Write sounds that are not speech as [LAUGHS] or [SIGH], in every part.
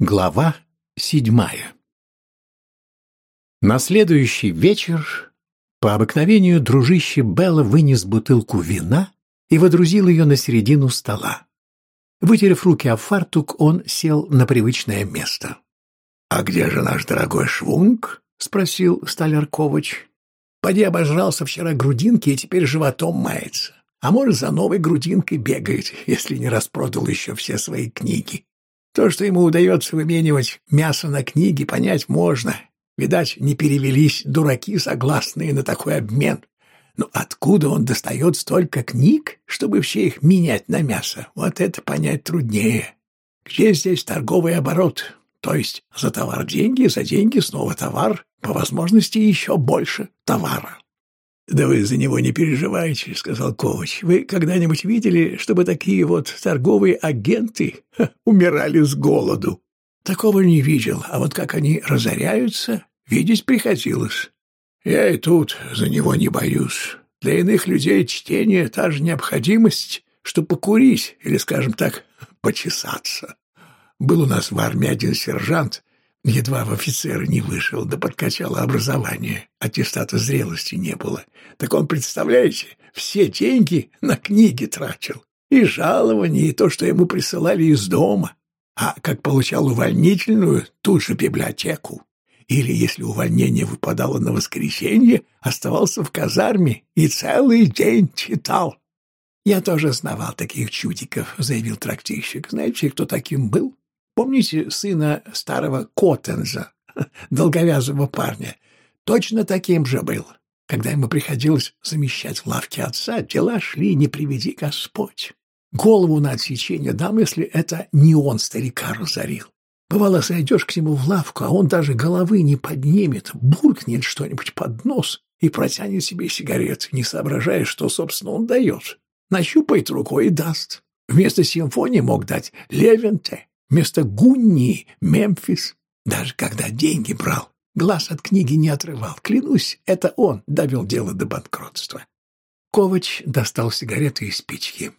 Глава седьмая На следующий вечер по обыкновению дружище Белла вынес бутылку вина и водрузил ее на середину стола. Вытерев руки о фартук, он сел на привычное место. — А где же наш дорогой швунг? — спросил столяр Ковач. — Поди обожрался вчера грудинки и теперь животом мается. А может, за новой грудинкой бегает, если не распродал еще все свои книги. То, что ему удается выменивать мясо на книги, понять можно. Видать, не перевелись дураки, согласные на такой обмен. Но откуда он достает столько книг, чтобы все их менять на мясо? Вот это понять труднее. Где здесь торговый оборот? То есть за товар деньги, за деньги снова товар, по возможности еще больше товара. «Да вы за него не переживайте», — сказал Ковач. «Вы когда-нибудь видели, чтобы такие вот торговые агенты ха, умирали с голоду?» «Такого не видел, а вот как они разоряются, видеть приходилось. Я и тут за него не боюсь. Для иных людей чтение — та же необходимость, что покурить или, скажем так, почесаться. Был у нас в армии один сержант, Едва в офицеры не вышел, да подкачало образование. Аттестата зрелости не было. Так он, представляете, все деньги на книги тратил. И жалования, и то, что ему присылали из дома. А как получал увольнительную, тут же библиотеку. Или, если увольнение выпадало на воскресенье, оставался в казарме и целый день читал. «Я тоже знавал таких чудиков», — заявил трактирщик. «Знаете, кто таким был?» Помните сына старого Коттенза, [LAUGHS] долговязого парня? Точно таким же был. Когда ему приходилось замещать в лавке отца, дела шли «не приведи Господь». Голову на отсечение дам, если это не он старика разорил. Бывало, зайдешь к нему в лавку, а он даже головы не поднимет, буркнет что-нибудь под нос и протянет себе сигареты, не соображая, что, собственно, он дает. Нащупает рукой и даст. Вместо симфонии мог дать Левенте, Вместо Гунни — Мемфис. Даже когда деньги брал, глаз от книги не отрывал. Клянусь, это он довел дело до банкротства. Ковач достал сигареты и спички.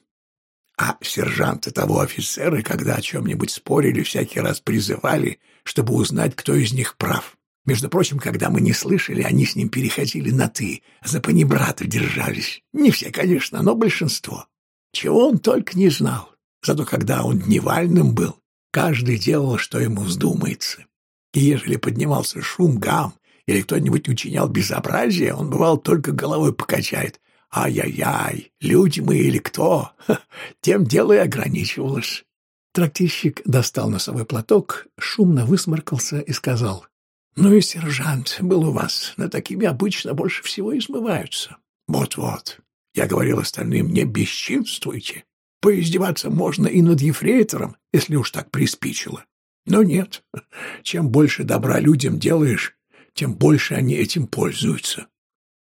А сержанты того офицера, когда о чем-нибудь спорили, всякий раз призывали, чтобы узнать, кто из них прав. Между прочим, когда мы не слышали, они с ним переходили на «ты», за панибрата держались. Не все, конечно, но большинство. Чего он только не знал. Зато когда он дневальным был, Каждый делал, что ему вздумается. И ежели поднимался шум, гам, или кто-нибудь учинял безобразие, он, бывал, только головой покачает. «Ай-яй-яй, люди мы или кто?» Тем дело и ограничивалось. Трактирщик достал носовой платок, шумно высморкался и сказал. «Ну и сержант был у вас, на такими обычно больше всего измываются». «Вот-вот, я говорил остальным, не бесчинствуйте. Поиздеваться можно и над ефрейтором, если уж так приспичило. Но нет, чем больше добра людям делаешь, тем больше они этим пользуются.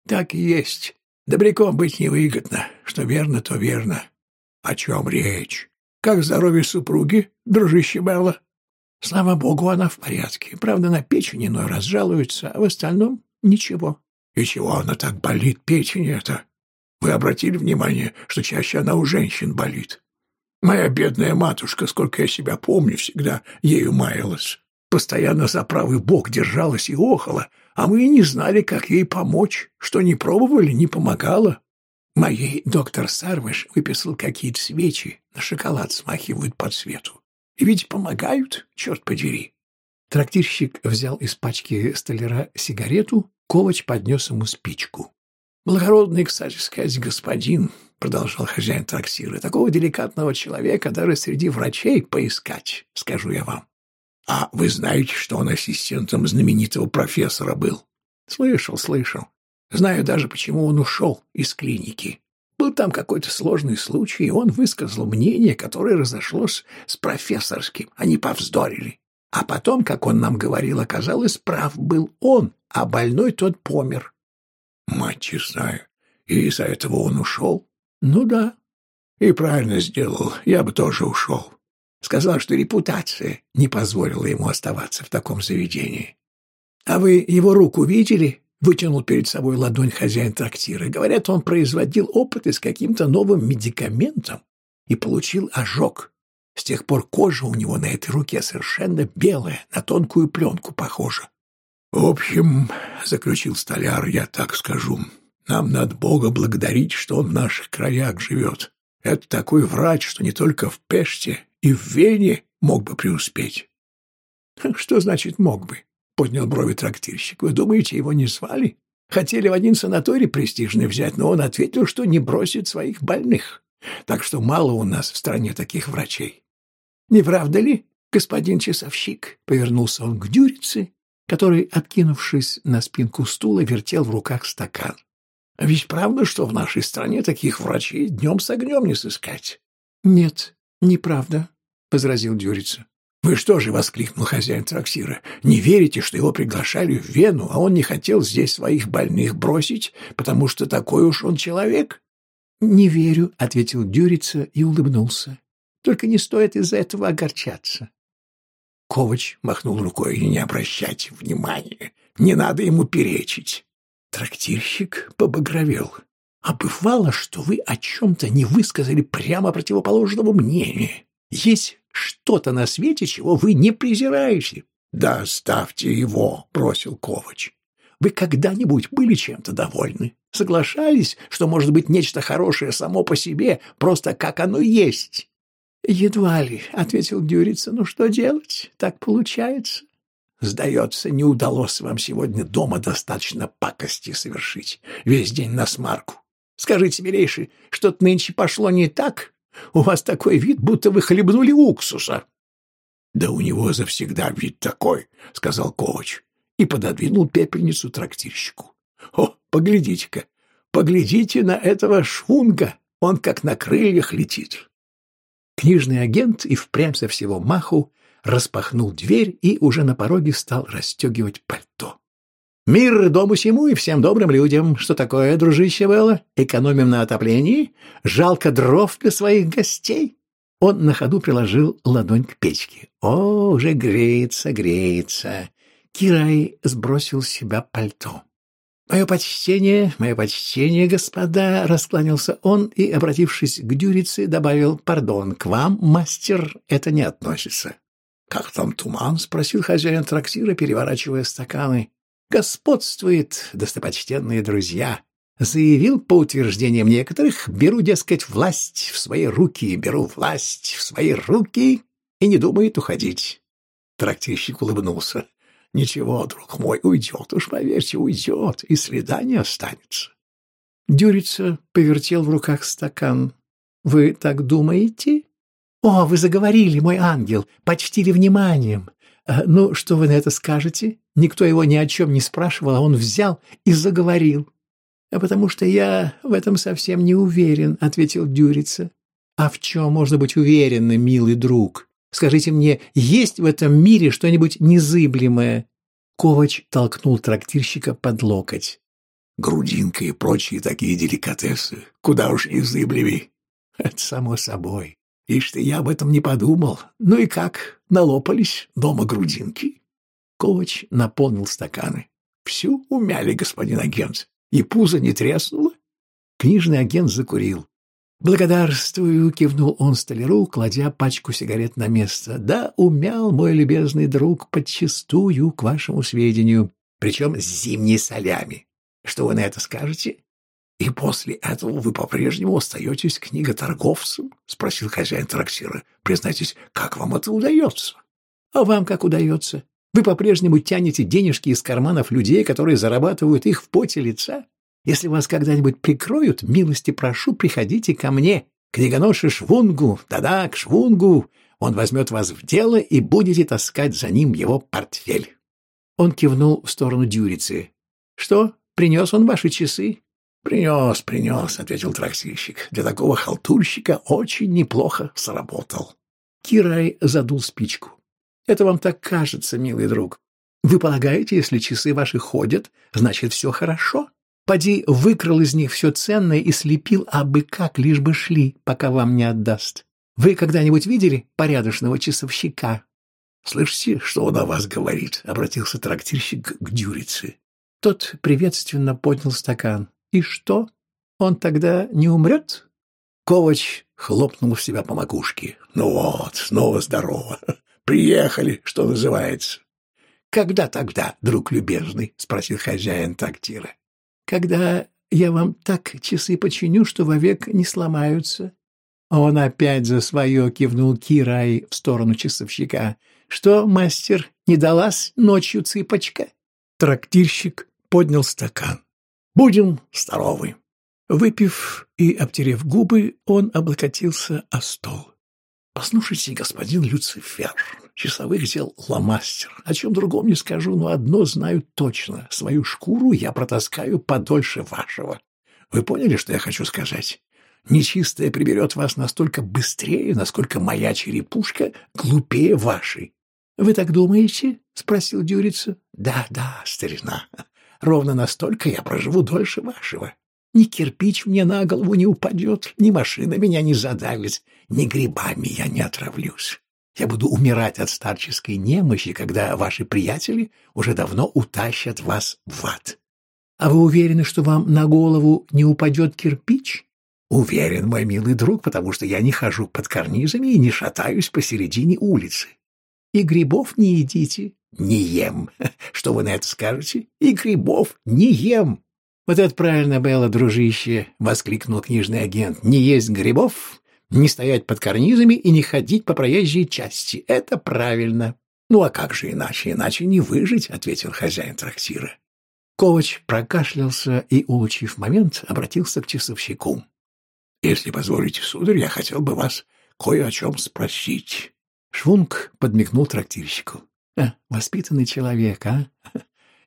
Так и есть. Добряком быть невыгодно. Что верно, то верно. О чем речь? Как здоровье супруги, дружище Белла? Слава богу, она в порядке. Правда, на печень иной раз жалуется, а в остальном ничего. И чего она так болит, печень эта? Вы обратили внимание, что чаще она у женщин болит? Моя бедная матушка, сколько я себя помню, всегда ею маялась. Постоянно за правый бок держалась и охала, а мы и не знали, как ей помочь. Что не пробовали, не помогало. Моей доктор Сарвыш выписал какие-то свечи, на шоколад смахивают по цвету. И ведь помогают, черт подери. Трактирщик взял из пачки столяра сигарету, Ковач поднес ему спичку. «Благородный, кстати сказать, господин», — продолжал хозяин трактира, — «такого деликатного человека даже среди врачей поискать, скажу я вам». «А вы знаете, что он ассистентом знаменитого профессора был?» «Слышал, слышал. Знаю даже, почему он ушел из клиники. Был там какой-то сложный случай, и он высказал мнение, которое разошлось с профессорским. Они повздорили. А потом, как он нам говорил, оказалось, прав был он, а больной тот помер. Мать честная. И из-за этого он ушел? Ну да. И правильно сделал. Я бы тоже ушел. Сказал, что репутация не позволила ему оставаться в таком заведении. А вы его руку видели? Вытянул перед собой ладонь хозяин трактира. Говорят, он производил опыты с каким-то новым медикаментом и получил ожог. С тех пор кожа у него на этой руке совершенно белая, на тонкую пленку похожа. В общем, — заключил столяр, — я так скажу, нам надо Бога благодарить, что он в наших краях живет. Это такой врач, что не только в Пеште и в Вене мог бы преуспеть. — Что значит «мог бы»? — поднял брови трактирщик. — Вы думаете, его не звали? Хотели в один санаторий престижный взять, но он ответил, что не бросит своих больных. Так что мало у нас в стране таких врачей. Не правда ли, господин часовщик? Повернулся он к Дюрице, который, откинувшись на спинку стула, вертел в руках стакан. А ведь правда, что в нашей стране таких врачей днем с огнем не сыскать? — Нет, неправда, — возразил Дюрица. — Вы что же, — воскликнул хозяин трактира, — не верите, что его приглашали в Вену, а он не хотел здесь своих больных бросить, потому что такой уж он человек? — Не верю, — ответил Дюрица и улыбнулся. Только не стоит из-за этого огорчаться. Ковач махнул рукой. «Не обращайте внимания. Не надо ему перечить». Трактирщик побагровел. «А бывало, что вы о чем-то не высказали прямо противоположного мнения. Есть что-то на свете, чего вы не презираете?» «Да ставьте его», — бросил Ковач. «Вы когда-нибудь были чем-то довольны? Соглашались, что может быть нечто хорошее само по себе, просто как оно есть?» «Едва ли», — ответил Дюрица. «Ну что делать? Так получается». «Сдается, не удалось вам сегодня дома достаточно пакости совершить. Весь день на смарку. Скажите, милейший, что-то нынче пошло не так? У вас такой вид, будто вы хлебнули уксуса». «Да у него завсегда вид такой», — сказал Ковач и пододвинул пепельницу трактирщику. «О, поглядите-ка, поглядите на этого швунга, он как на крыльях летит». Книжный агент и впрямь со всего маху распахнул дверь и уже на пороге стал расстегивать пальто. «Мир дому сему и всем добрым людям! Что такое, дружище Белла? Экономим на отоплении? Жалко дров для своих гостей?» Он на ходу приложил ладонь к печке. «О, уже греется, греется!» Кирай сбросил с себя пальто. «Мое почтение, мое почтение, господа!» — раскланялся он и, обратившись к Дюрице, добавил «Пардон, к вам, мастер, это не относится». «Как там туман?» — спросил хозяин трактира, переворачивая стаканы. «Господствует, достопочтенные друзья!» Заявил по утверждениям некоторых, беру, дескать, власть в свои руки, беру власть в свои руки и не думает уходить. Трактирщик улыбнулся. Ничего, друг мой, уйдет, уж поверьте, уйдет, и следа не останется. Дюрица повертел в руках стакан. «Вы так думаете?» «О, вы заговорили, мой ангел, почтили вниманием. А, ну, что вы на это скажете?» Никто его ни о чем не спрашивал, а он взял и заговорил. «А потому что я в этом совсем не уверен», — ответил Дюрица. «А в чем можно быть уверенным, милый друг? Скажите мне, есть в этом мире что-нибудь незыблемое?» Ковач толкнул трактирщика под локоть. «Грудинка и прочие такие деликатесы. Куда уж незыблемей». «Это само собой. Ишь ты, я об этом не подумал. Ну и как, налопались дома грудинки?» Ковач наполнил стаканы. «Всю умяли, господин агент. И пузо не треснуло?» Книжный агент закурил. «Благодарствую», — кивнул он столяру, кладя пачку сигарет на место. «Да, умял, мой любезный друг, подчистую, к вашему сведению, причем с зимней солями. Что вы на это скажете?» «И после этого вы по-прежнему остаетесь книготорговцем?» — спросил хозяин трактира. «Признайтесь, как вам это удается?» «А вам как удается? Вы по-прежнему тянете денежки из карманов людей, которые зарабатывают их в поте лица?» Если вас когда-нибудь прикроют, милости прошу, приходите ко мне, к книгоноше Швунгу, да-да, к Швунгу. Он возьмет вас в дело и будете таскать за ним его портфель». Он кивнул в сторону Дюрицы. «Что, принес он ваши часы?» «Принес, принес», — ответил трактирщик. «Для такого халтурщика очень неплохо сработал». Кирай задул спичку. «Это вам так кажется, милый друг. Вы полагаете, если часы ваши ходят, значит, все хорошо?» Поди выкрал из них все ценное и слепил абы как, лишь бы шли, пока вам не отдаст. Вы когда-нибудь видели порядочного часовщика? — Слышите, что он о вас говорит? — обратился трактирщик к Дюрице. Тот приветственно поднял стакан. — И что? Он тогда не умрет? Ковач хлопнул в себя по макушке. «Ну вот, снова здорово. [LAUGHS] Приехали, что называется». «Когда тогда, друг любезный?» — спросил хозяин трактира. «Когда я вам так часы починю, что вовек не сломаются». Он опять за свое кивнул Кирай в сторону часовщика. «Что, мастер, не далась ночью цыпочка?» Трактирщик поднял стакан. «Будем здоровы!» Выпив и обтерев губы, он облокотился о стол. «Послушайте, господин Люцифер, часовых дел ломастер. О чем другом не скажу, но одно знаю точно. Свою шкуру я протаскаю подольше вашего. Вы поняли, что я хочу сказать? Нечистая приберет вас настолько быстрее, насколько моя черепушка глупее вашей. — Вы так думаете? — спросил Дюрица. — Да, да, старина. Ровно настолько я проживу дольше вашего. Ни кирпич мне на голову не упадет, ни машина меня не задавит, ни грибами я не отравлюсь. Я буду умирать от старческой немощи, когда ваши приятели уже давно утащат вас в ад. А вы уверены, что вам на голову не упадет кирпич? Уверен, мой милый друг, потому что я не хожу под карнизами и не шатаюсь посередине улицы. И грибов не едите? Не ем. [LAUGHS] Что вы на это скажете? И грибов не ем. Вот это правильно, Белла, дружище, — воскликнул книжный агент. Не есть грибов, не стоять под карнизами и не ходить по проезжей части. Это правильно. Ну а как же иначе? Иначе не выжить, — ответил хозяин трактира. Ковач прокашлялся и, улучив момент, обратился к часовщику. — Если позволите, сударь, я хотел бы вас кое о чем спросить. Швунг подмигнул трактирщику. «А, — Воспитанный человек, а? [LAUGHS]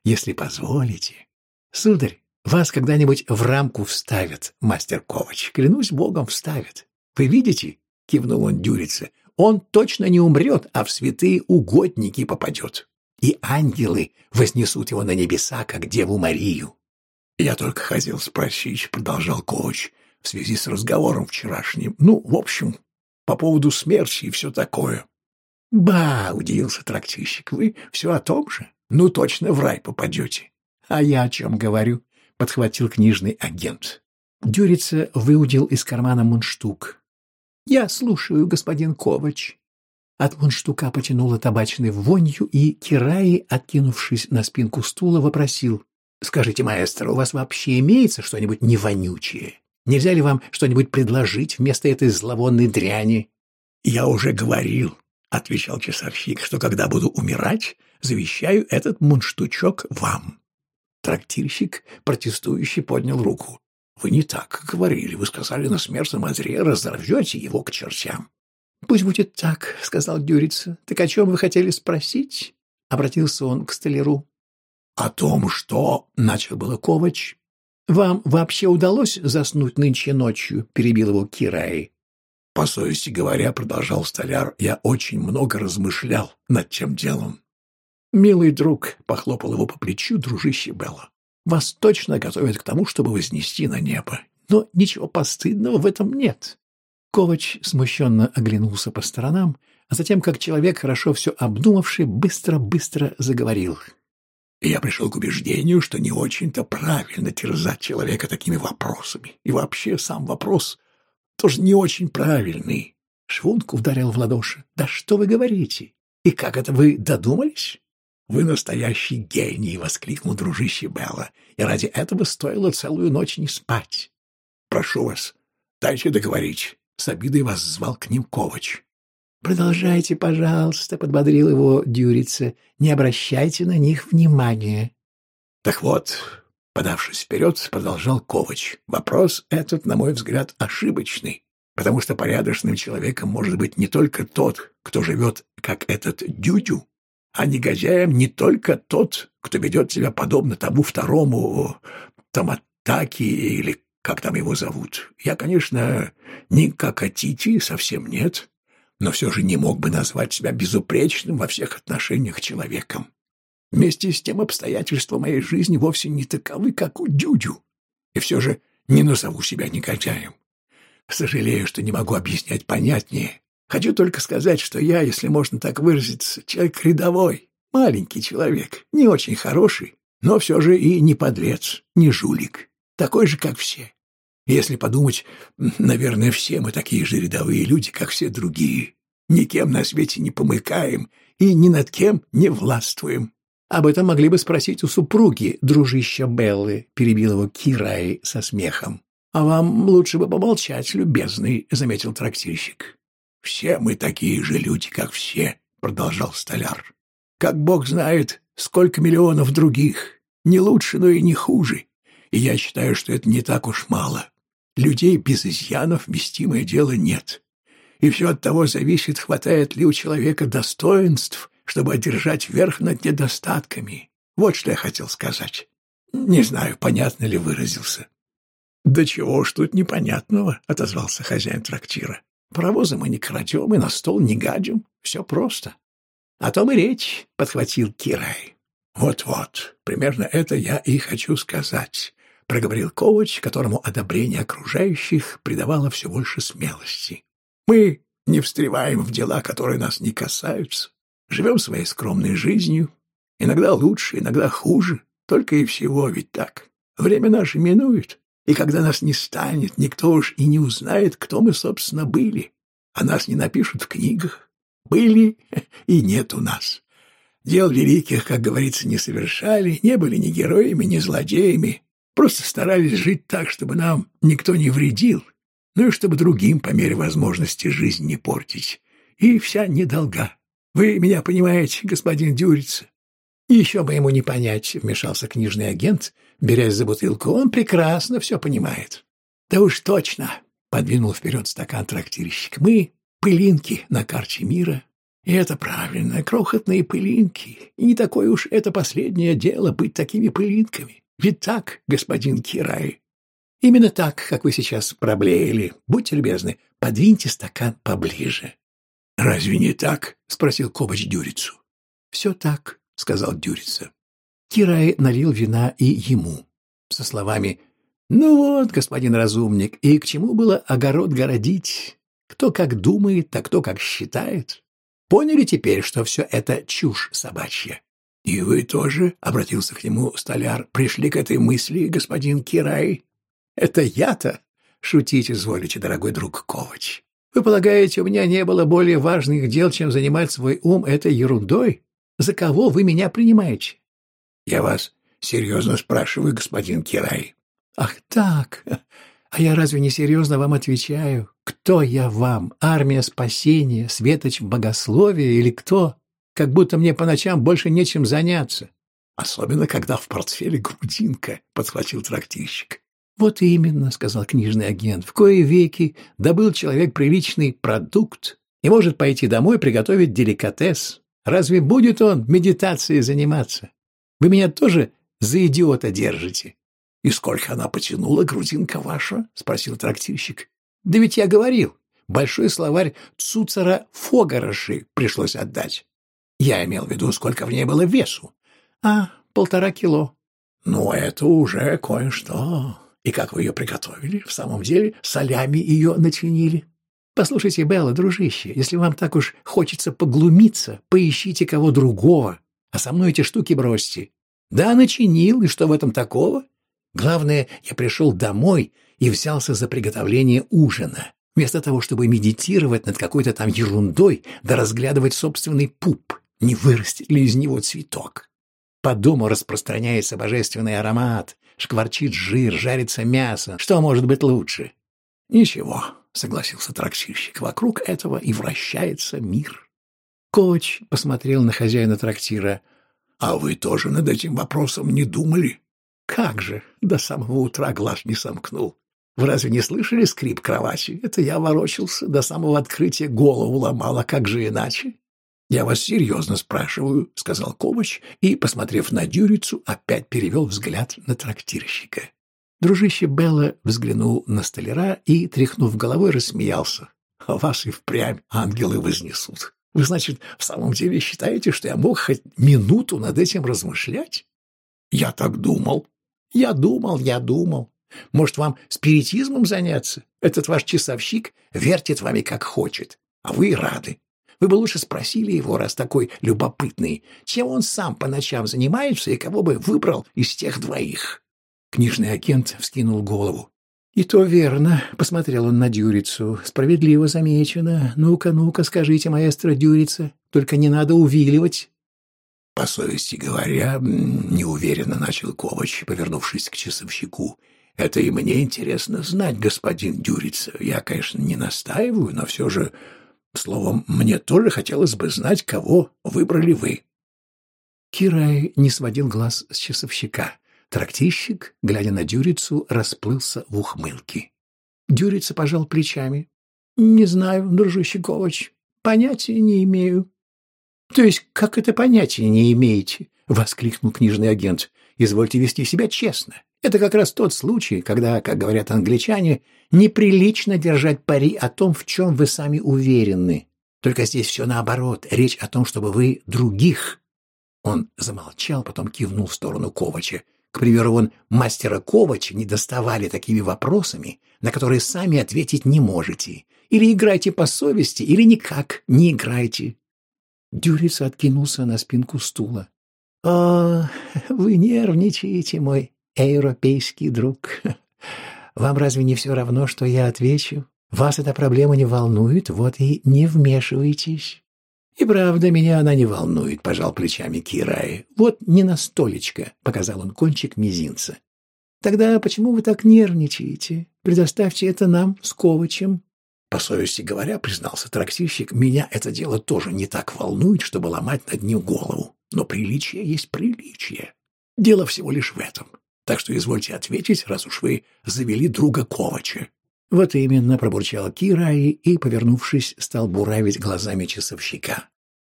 Если позволите. Сударь, вас когда-нибудь в рамку вставят, мастер Ковач. Клянусь богом, вставят. Вы видите? — кивнул он Дюрице. — Он точно не умрет, а в святые угодники попадет. И ангелы вознесут его на небеса, как Деву Марию. — Я только хотел спросить, — продолжал Ковач, — в связи с разговором вчерашним. Ну, в общем, по поводу смерти и все такое. — Ба! — удивился трактирщик. — Вы все о том же? Ну, точно в рай попадете. — А я о чем говорю? — подхватил книжный агент. Дюрица выудил из кармана мундштук. — Я слушаю, господин Ковач. От мундштука потянуло табачной вонью, и Кираи, откинувшись на спинку стула, вопросил. — Скажите, маэстро, у вас вообще имеется что-нибудь невонючее? Нельзя ли вам что-нибудь предложить вместо этой зловонной дряни? — Я уже говорил, — отвечал часовщик, — что когда буду умирать, завещаю этот мундштучок вам. Трактирщик, протестующий, поднял руку. — Вы не так говорили. Вы сказали на смертном одре разорвете его к чертям. — Пусть будет так, — сказал Дюрица. — Так о чем вы хотели спросить? — обратился он к столяру. — О том, что... — начал было Ковач. — Вам вообще удалось заснуть нынче ночью? — перебил его Кирай. По совести говоря, продолжал столяр, я очень много размышлял над тем делом. «Милый друг», — похлопал его по плечу дружище Белла, — «вас точно готовят к тому, чтобы вознести на небо. Но ничего постыдного в этом нет». Ковач смущенно оглянулся по сторонам, а затем, как человек, хорошо все обдумавший, быстро-быстро заговорил. «Я пришел к убеждению, что не очень-то правильно терзать человека такими вопросами. И вообще сам вопрос тоже не очень правильный. Швунг ударил в ладоши. «Да что вы говорите? И как это вы додумались?» «Вы настоящий гений!» — воскликнул дружище Белла. «И ради этого стоило целую ночь не спать. Прошу вас, дайте договорить». С обидой вас звал к ним Ковач. «Продолжайте, пожалуйста», — подбодрил его Дюрица. «Не обращайте на них внимания». «Так вот, Подавшись вперед, продолжал Ковач. Вопрос этот, на мой взгляд, ошибочный, потому что порядочным человеком может быть не только тот, кто живет, как этот Дюдю, а негодяем не только тот, кто ведет себя подобно тому второму Таматаки или как там его зовут. Я, конечно, не как Атити, совсем нет, но все же не мог бы назвать себя безупречным во всех отношениях человеком. Вместе с тем обстоятельства моей жизни вовсе не таковы, как у Дюдю. И все же не назову себя негодяем. Сожалею, что не могу объяснять понятнее. Хочу только сказать, что я, если можно так выразиться, человек рядовой, маленький человек, не очень хороший, но все же и не подлец, не жулик, такой же, как все. Если подумать, наверное, все мы такие же рядовые люди, как все другие. Никем на свете не помыкаем и ни над кем не властвуем. Об этом могли бы спросить у супруги, дружища Беллы, перебил его Кирай со смехом. А вам лучше бы помолчать, любезный, заметил трактирщик. Все мы такие же люди, как все, продолжал столяр. Как бог знает, сколько миллионов других. Не лучше, но и не хуже. И я считаю, что это не так уж мало. Людей без изъянов вместимое дело нет. И все от того зависит, хватает ли у человека достоинств, чтобы одержать верх над недостатками. Вот что я хотел сказать. Не знаю, понятно ли выразился. «Да чего ж тут непонятного?» — отозвался хозяин трактира. «Паровозы мы не крадем и на стол не гадим. Все просто». «О том и речь», — подхватил Кирай. «Вот-вот, примерно это я и хочу сказать», — проговорил Ковач, которому одобрение окружающих придавало все больше смелости. «Мы не встреваем в дела, которые нас не касаются. Живем своей скромной жизнью, иногда лучше, иногда хуже, только и всего ведь так. Время наше минует, и когда нас не станет, никто уж и не узнает, кто мы, собственно, были. А нас не напишут в книгах. Были и нет у нас. Дел великих, как говорится, не совершали, не были ни героями, ни злодеями. Просто старались жить так, чтобы нам никто не вредил, ну и чтобы другим по мере возможности жизнь не портить. И вся недолга. Вы меня понимаете, господин Дюрица? Еще бы ему не понять, вмешался книжный агент, берясь за бутылку. Он прекрасно все понимает. Да уж точно, подвинул вперед стакан трактирщик. Мы пылинки на карте мира. И это правильно, крохотные пылинки. И не такое уж это последнее дело быть такими пылинками. Ведь так, господин Кирай. Именно так, как вы сейчас проблеяли. Будьте любезны, подвиньте стакан поближе. «Разве не так?» — спросил Кобач Дюрицу. «Все так», — сказал Дюрица. Кирай налил вина и ему, со словами «Ну вот, господин разумник, и к чему было огород городить? Кто как думает, а кто как считает. Поняли теперь, что все это чушь собачья?» «И вы тоже?» — обратился к нему столяр. «Пришли к этой мысли, господин Кирай?» «Это я-то?» — шутить изволите, дорогой друг Ковач. Вы полагаете, у меня не было более важных дел, чем занимать свой ум этой ерундой? За кого вы меня принимаете? Я вас серьезно спрашиваю, господин Кирай. Ах так. А я разве не серьезно вам отвечаю? Кто я вам? Армия спасения, светоч богословия или кто? Как будто мне по ночам больше нечем заняться. Особенно, когда в портфеле грудинка, — подхватил трактирщик. «Вот именно», — сказал книжный агент, — «в кое веки добыл человек приличный продукт и может пойти домой приготовить деликатес. Разве будет он медитацией заниматься? Вы меня тоже за идиота держите?» «И сколько она потянула, грузинка ваша?» — спросил трактирщик. «Да ведь я говорил, большой словарь Цуцера Фогароши пришлось отдать. Я имел в виду, сколько в ней было весу. А, полтора кило». «Ну, это уже кое-что», и как вы ее приготовили? В самом деле, солями ее начинили? Послушайте, Белла, дружище, если вам так уж хочется поглумиться, поищите кого другого, а со мной эти штуки бросьте. Да, начинил, и что в этом такого? Главное, я пришел домой и взялся за приготовление ужина, вместо того, чтобы медитировать над какой-то там ерундой да разглядывать собственный пуп, не вырастет ли из него цветок. По дому распространяется божественный аромат, шкварчит жир, жарится мясо. Что может быть лучше? Ничего, согласился трактирщик. Вокруг этого и вращается мир. Коч посмотрел на хозяина трактира. А вы тоже над этим вопросом не думали? Как же, до самого утра глаз не сомкнул. Вы разве не слышали скрип кровати? Это я ворочался, до самого открытия голову ломал, а как же иначе? «Я вас серьезно спрашиваю», — сказал Ковач и, посмотрев на Дюрицу, опять перевел взгляд на трактирщика. Дружище Белла взглянул на столяра и, тряхнув головой, рассмеялся. «А вас и впрямь ангелы вознесут. Вы, значит, в самом деле считаете, что я мог хоть минуту над этим размышлять?» «Я так думал». «Я думал, я думал. Может, вам спиритизмом заняться? Этот ваш часовщик вертит вами как хочет, а вы рады. Вы бы лучше спросили его, раз такой любопытный, чем он сам по ночам занимается и кого бы выбрал из тех двоих. Книжный агент вскинул голову. «И то верно», — посмотрел он на Дюрицу. «Справедливо замечено. Ну-ка, ну-ка, скажите, маэстро Дюрица, только не надо увиливать». «По совести говоря, неуверенно начал Ковач, повернувшись к часовщику. Это и мне интересно знать, господин Дюрица. Я, конечно, не настаиваю, но все же, словом, мне тоже хотелось бы знать, кого выбрали вы». Кирай не сводил глаз с часовщика. Трактищик, глядя на Дюрицу, расплылся в ухмылке. Дюрица пожал плечами. — Не знаю, дружище Ковач, понятия не имею. — То есть как это понятия не имеете? — воскликнул книжный агент. — Извольте вести себя честно. Это как раз тот случай, когда, как говорят англичане, неприлично держать пари о том, в чем вы сами уверены. Только здесь все наоборот. Речь о том, чтобы вы других. Он замолчал, потом кивнул в сторону Ковача. Примеру, вон мастера Ковача не доставали такими вопросами, на которые сами ответить не можете. Или играйте по совести, или никак не играйте. Дюрис откинулся на спинку стула. — О, вы нервничаете, мой европейский друг. Вам разве не все равно, что я отвечу? Вас эта проблема не волнует, вот и не вмешивайтесь. «И правда, меня она не волнует», — пожал плечами Кирай. «Вот не на столечко», — показал он кончик мизинца. «Тогда почему вы так нервничаете? Предоставьте это нам с Ковачем». По совести говоря, признался трактирщик, меня это дело тоже не так волнует, чтобы ломать над ним голову. Но приличие есть приличие. Дело всего лишь в этом. Так что извольте ответить, раз уж вы завели друга Ковача. Вот именно, пробурчал Кираи и, повернувшись, стал буравить глазами часовщика.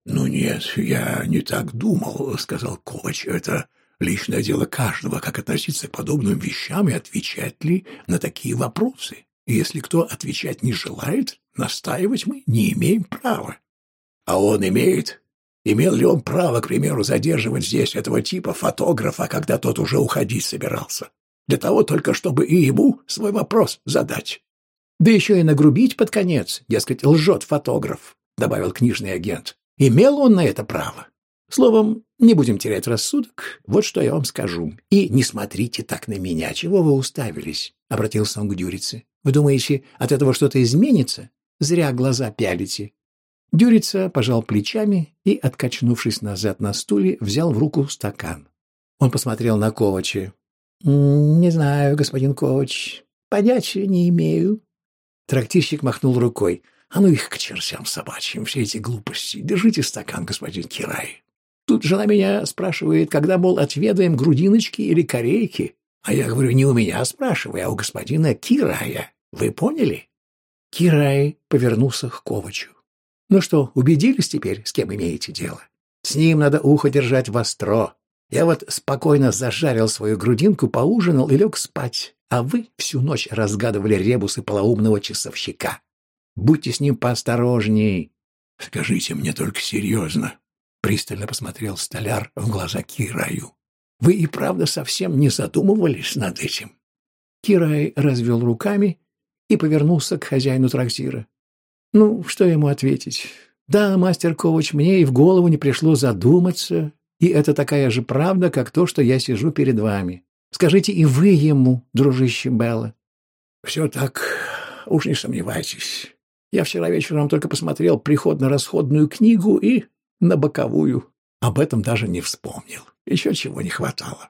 Ну нет, я не так думал, сказал Ковач. Это личное дело каждого, как относиться к подобным вещам и отвечать ли на такие вопросы. Если кто отвечать не желает, настаивать мы не имеем права. А он имеет. Имел ли он право, к примеру, задерживать здесь этого типа фотографа, когда тот уже уходить собирался? Для того только, чтобы и ему свой вопрос задать. Да еще и нагрубить под конец, дескать, лжет фотограф, добавил книжный агент. Имел он на это право. Словом, не будем терять рассудок, вот что я вам скажу. И не смотрите так на меня, чего вы уставились, — обратился он к Дюрице. Вы думаете, от этого что-то изменится? Зря глаза пялите. Дюрица пожал плечами и, откачнувшись назад на стуле, взял в руку стакан. Он посмотрел на Ковача. «Не знаю, господин коуч, понятия не имею». Трактирщик махнул рукой. «А ну их к чертям собачьим, все эти глупости. Держите стакан, господин Кирай. Тут жена меня спрашивает, когда, мол, отведаем грудиночки или корейки. А я говорю, не у меня спрашивай, а у господина Кирая. Вы поняли?» Кирай повернулся к Ковачу. «Ну что, убедились теперь, с кем имеете дело? С ним надо ухо держать востро, я вот спокойно зажарил свою грудинку, поужинал и лег спать, а вы всю ночь разгадывали ребусы полоумного часовщика. Будьте с ним поосторожней. — Скажите мне только серьезно, — пристально посмотрел столяр в глаза Кираю. — Вы и правда совсем не задумывались над этим? Кирай развел руками и повернулся к хозяину трактира. Ну, что ему ответить? Да, мастер Ковач, мне и в голову не пришло задуматься, и это такая же правда, как то, что я сижу перед вами. Скажите и вы ему, дружище Белла. Все так, уж не сомневайтесь. Я вчера вечером только посмотрел приходно-расходную книгу и на боковую. Об этом даже не вспомнил. Еще чего не хватало.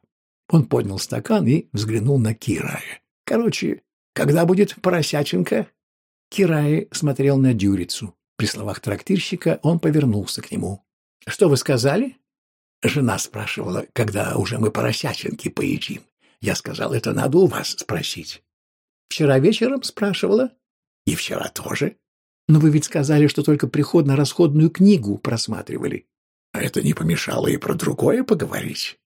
Он поднял стакан и взглянул на Кирая. Короче, когда будет поросяченка? Кирай смотрел на Дюрицу. При словах трактирщика он повернулся к нему. — Что вы сказали? Жена спрашивала, когда уже мы поросяченки поедим. Я сказал, это надо у вас спросить. Вчера вечером спрашивала? И вчера тоже. Но вы ведь сказали, что только приходно-расходную книгу просматривали. А это не помешало и про другое поговорить.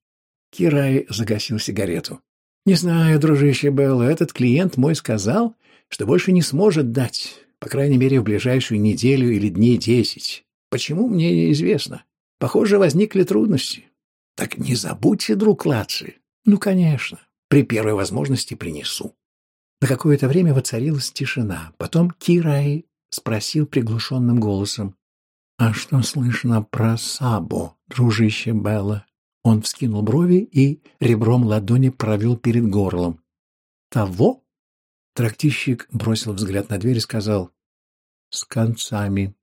Кирай загасил сигарету. Не знаю, дружище Белла, этот клиент мой сказал, что больше не сможет дать, по крайней мере, в ближайшую неделю или дней десять. Почему, мне неизвестно. Похоже, возникли трудности. Так не забудьте, друг Лаци. Ну, конечно. При первой возможности принесу. На какое-то время воцарилась тишина. Потом Кирай спросил приглушенным голосом. — А что слышно про Сабо, дружище Белла? Он вскинул брови и ребром ладони провел перед горлом. — Того? Трактищик бросил взгляд на дверь и сказал «С концами».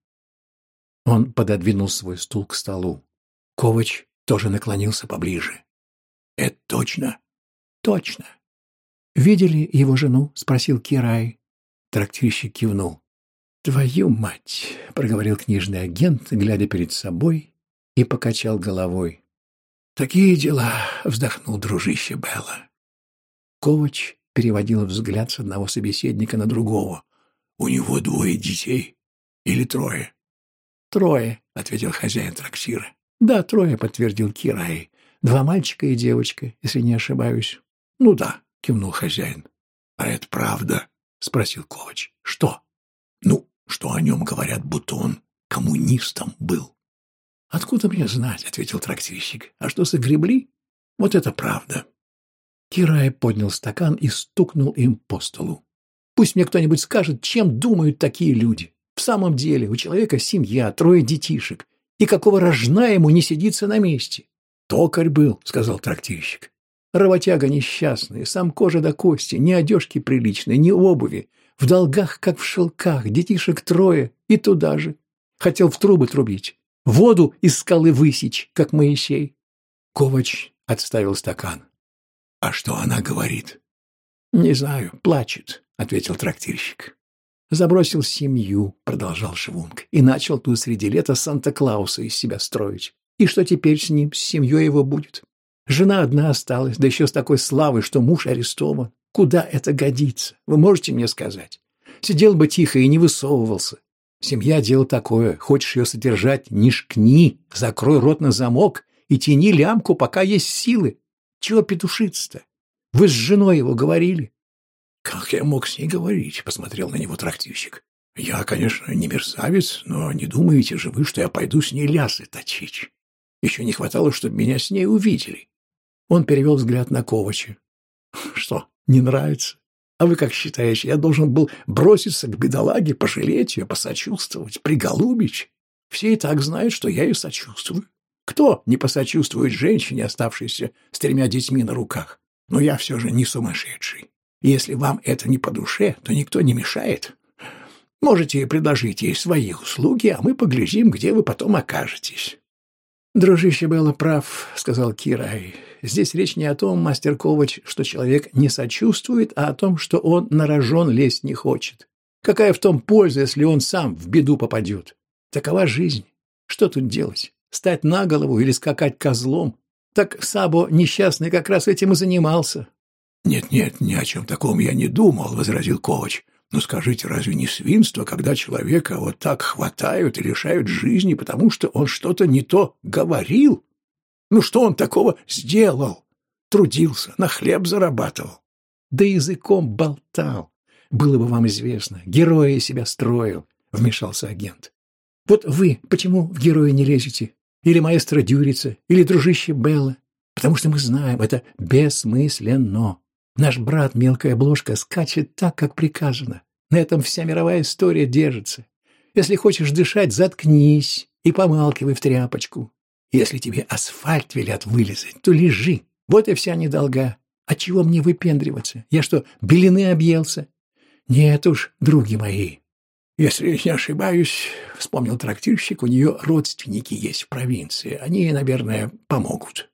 Он пододвинул свой стул к столу. Ковач тоже наклонился поближе. «Это точно?» «Точно». «Видели его жену?» — спросил Кирай. Трактирщик кивнул. «Твою мать!» — проговорил книжный агент, глядя перед собой, и покачал головой. «Такие дела!» — вздохнул дружище Белла. Ковач переводил взгляд с одного собеседника на другого. «У него двое детей? Или трое?» «Трое», — ответил хозяин трактира. «Да, трое», — подтвердил Кирай. «Два мальчика и девочка, если не ошибаюсь». «Ну да», — кивнул хозяин. «А это правда?» — спросил Ковач. «Что?» «Ну, что о нем говорят, будто он коммунистом был». «Откуда мне знать?» — ответил трактирщик. «А что, согребли? Вот это правда». Кирай поднял стакан и стукнул им по столу. «Пусть мне кто-нибудь скажет, чем думают такие люди. В самом деле, у человека семья, трое детишек. И какого рожна ему не сидится на месте?» «Токарь был», — сказал трактирщик. «Работяга несчастный, сам кожа до кости, ни одежки приличной, ни обуви. В долгах, как в шелках, детишек трое, и туда же. Хотел в трубы трубить воду из скалы высечь, как Моисей. Ковач отставил стакан. — А что она говорит? — Не знаю, плачет, — ответил трактирщик. Забросил семью, — продолжал Швунг, и начал тут среди лета Санта-Клауса из себя строить. И что теперь с ним, с семьей его будет? Жена одна осталась, да еще с такой славой, что муж арестован. Куда это годится? Вы можете мне сказать? Сидел бы тихо и не высовывался. Семья – дело такое. Хочешь ее содержать – не шкни, закрой рот на замок и тяни лямку, пока есть силы. Чего петушиться-то? Вы с женой его говорили? Как я мог с ней говорить? Посмотрел на него трактирщик. Я, конечно, не мерзавец, но не думаете же вы, что я пойду с ней лясы точить? Еще не хватало, чтобы меня с ней увидели. Он перевел взгляд на Ковача. Что, не нравится? А вы как считаете, я должен был броситься к бедолаге, пожалеть ее, посочувствовать, приголубить? Все и так знают, что я ее сочувствую. Кто не посочувствует женщине, оставшейся с тремя детьми на руках? Но я все же не сумасшедший. Если вам это не по душе, то никто не мешает. Можете предложить ей свои услуги, а мы поглядим, где вы потом окажетесь. «Дружище было прав», — сказал Кирай. «Здесь речь не о том, мастер Ковач, что человек не сочувствует, а о том, что он на рожон лезть не хочет. Какая в том польза, если он сам в беду попадет? Такова жизнь. Что тут делать? Стать на голову или скакать козлом? Так Сабо несчастный как раз этим и занимался». «Нет-нет, ни о чем таком я не думал», — возразил Ковач. Но скажите, разве не свинство, когда человека вот так хватают и лишают жизни, потому что он что-то не то говорил? Ну что он такого сделал? Трудился, на хлеб зарабатывал. Да языком болтал. Было бы вам известно, героя себя строил, вмешался агент. Вот вы почему в героя не лезете? Или маэстро Дюрица, или дружище Белла? Потому что мы знаем, это бессмысленно. Наш брат, мелкая бложка, скачет так, как приказано. На этом вся мировая история держится. Если хочешь дышать, заткнись и помалкивай в тряпочку. Если тебе асфальт велят вылезать, то лежи. Вот и вся недолга. А чего мне выпендриваться? Я что, белины объелся? Нет уж, други мои. Если не ошибаюсь, вспомнил трактирщик, у нее родственники есть в провинции. Они, наверное, помогут.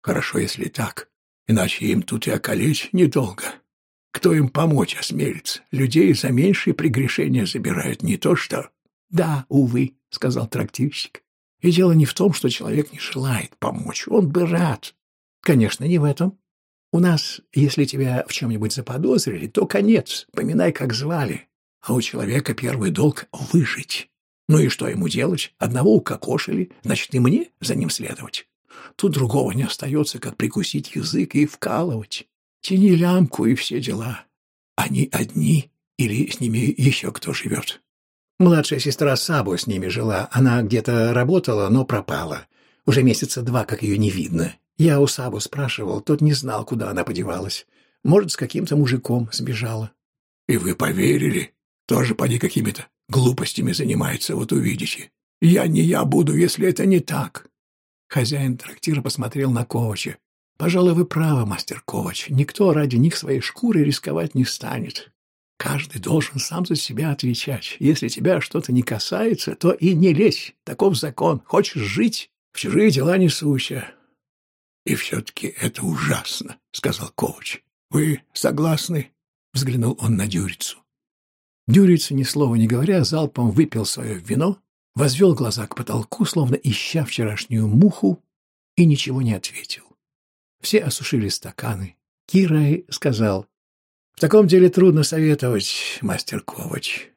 Хорошо, если так. Иначе им тут и околеть недолго. Кто им помочь осмелится? Людей за меньшие прегрешения забирают, не то что... — Да, увы, — сказал трактирщик. И дело не в том, что человек не желает помочь. Он бы рад. Конечно, не в этом. У нас, если тебя в чем-нибудь заподозрили, то конец, поминай, как звали. А у человека первый долг — выжить. Ну и что ему делать? Одного укокошили, значит, и мне за ним следовать. Тут другого не остается, как прикусить язык и вкалывать. Тяни лямку и все дела. Они одни или с ними еще кто живет? Младшая сестра Сабо с ними жила. Она где-то работала, но пропала. Уже месяца два, как ее не видно. Я у Сабу спрашивал, тот не знал, куда она подевалась. Может, с каким-то мужиком сбежала. — И вы поверили? Тоже поди какими-то глупостями занимается, вот увидите. Я не я буду, если это не так. Хозяин трактира посмотрел на Ковача. Пожалуй, вы правы, мастер Ковач. Никто ради них своей шкуры рисковать не станет. Каждый должен сам за себя отвечать. Если тебя что-то не касается, то и не лезь. Таков закон. Хочешь жить, в чужие дела не суйся. — И все-таки это ужасно, — сказал Ковач. — Вы согласны? — взглянул он на Дюрицу. Дюрица, ни слова не говоря, залпом выпил свое вино, возвел глаза к потолку, словно ища вчерашнюю муху, и ничего не ответил. Все осушили стаканы. Кирай сказал, «В таком деле трудно советовать, мастер Ковач.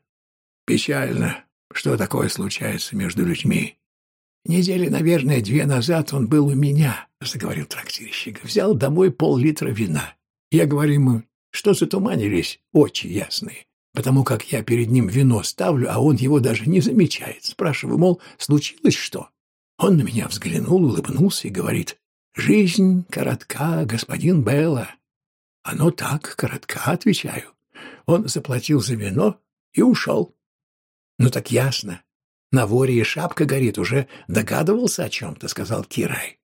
Печально, что такое случается между людьми. Недели, наверное, две назад он был у меня, — заговорил трактирщик. Взял домой пол-литра вина. Я говорю ему, что затуманились очи ясные, потому как я перед ним вино ставлю, а он его даже не замечает. Спрашиваю, мол, случилось что? Он на меня взглянул, улыбнулся и говорит, «Жизнь коротка, господин Белла». «Оно так, коротка», — отвечаю. Он заплатил за вино и ушел. «Ну так ясно. На воре и шапка горит, уже догадывался о чем-то», — сказал Кирай.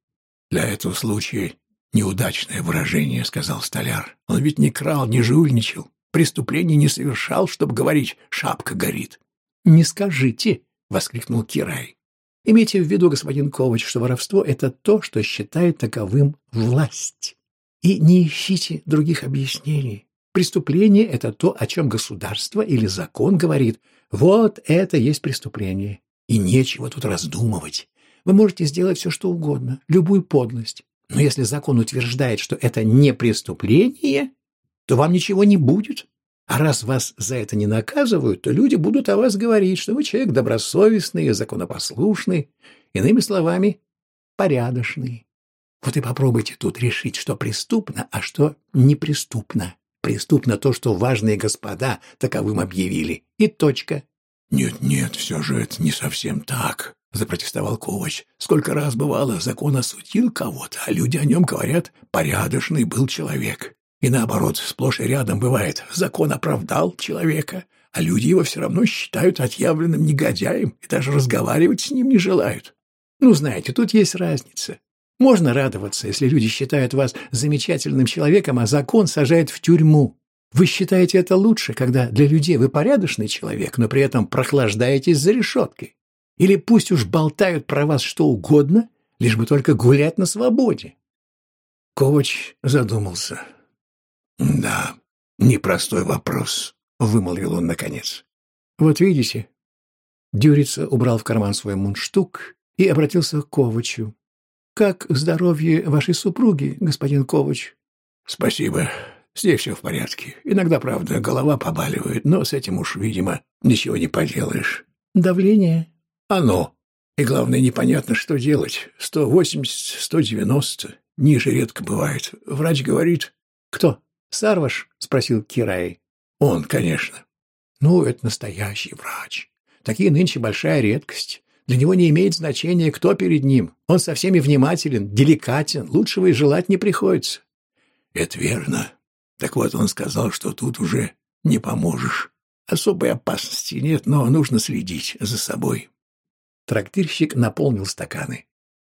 «Для этого случая неудачное выражение», — сказал столяр. «Он ведь не крал, не жульничал, преступлений не совершал, чтобы говорить «шапка горит». «Не скажите», — воскликнул Кирай. Имейте в виду, господин Ковач, что воровство — это то, что считает таковым власть. И не ищите других объяснений. Преступление — это то, о чем государство или закон говорит. Вот это есть преступление. И нечего тут раздумывать. Вы можете сделать все, что угодно, любую подлость. Но если закон утверждает, что это не преступление, то вам ничего не будет. А раз вас за это не наказывают, то люди будут о вас говорить, что вы человек добросовестный, законопослушный, иными словами, порядочный. Вот и попробуйте тут решить, что преступно, а что неприступно. Преступно то, что важные господа таковым объявили. И точка. «Нет, нет, все же это не совсем так», — запротестовал Ковач. «Сколько раз бывало, закон осудил кого-то, а люди о нем говорят, порядочный был человек. И наоборот, сплошь и рядом бывает, закон оправдал человека, а люди его все равно считают отъявленным негодяем и даже разговаривать с ним не желают. Ну, знаете, тут есть разница. Можно радоваться, если люди считают вас замечательным человеком, а закон сажает в тюрьму. Вы считаете это лучше, когда для людей вы порядочный человек, но при этом прохлаждаетесь за решеткой. Или пусть уж болтают про вас что угодно, лишь бы только гулять на свободе. Ковач задумался. «Да, непростой вопрос», — вымолвил он наконец. «Вот видите». Дюрица убрал в карман свой мундштук и обратился к Ковачу. «Как здоровье вашей супруги, господин Ковач?» «Спасибо. Здесь все в порядке. Иногда, правда, голова побаливает, но с этим уж, видимо, ничего не поделаешь». «Давление?» «Оно. И главное, непонятно, что делать. Сто восемьдесят, сто девяносто. Ниже редко бывает. Врач говорит...» «Кто?» Сарваш? — спросил Кирай. — Он, конечно. — Ну, это настоящий врач. Такие нынче большая редкость. Для него не имеет значения, кто перед ним. Он со всеми внимателен, деликатен, лучшего и желать не приходится. — Это верно. Так вот он сказал, что тут уже не поможешь. Особой опасности нет, но нужно следить за собой. Трактирщик наполнил стаканы.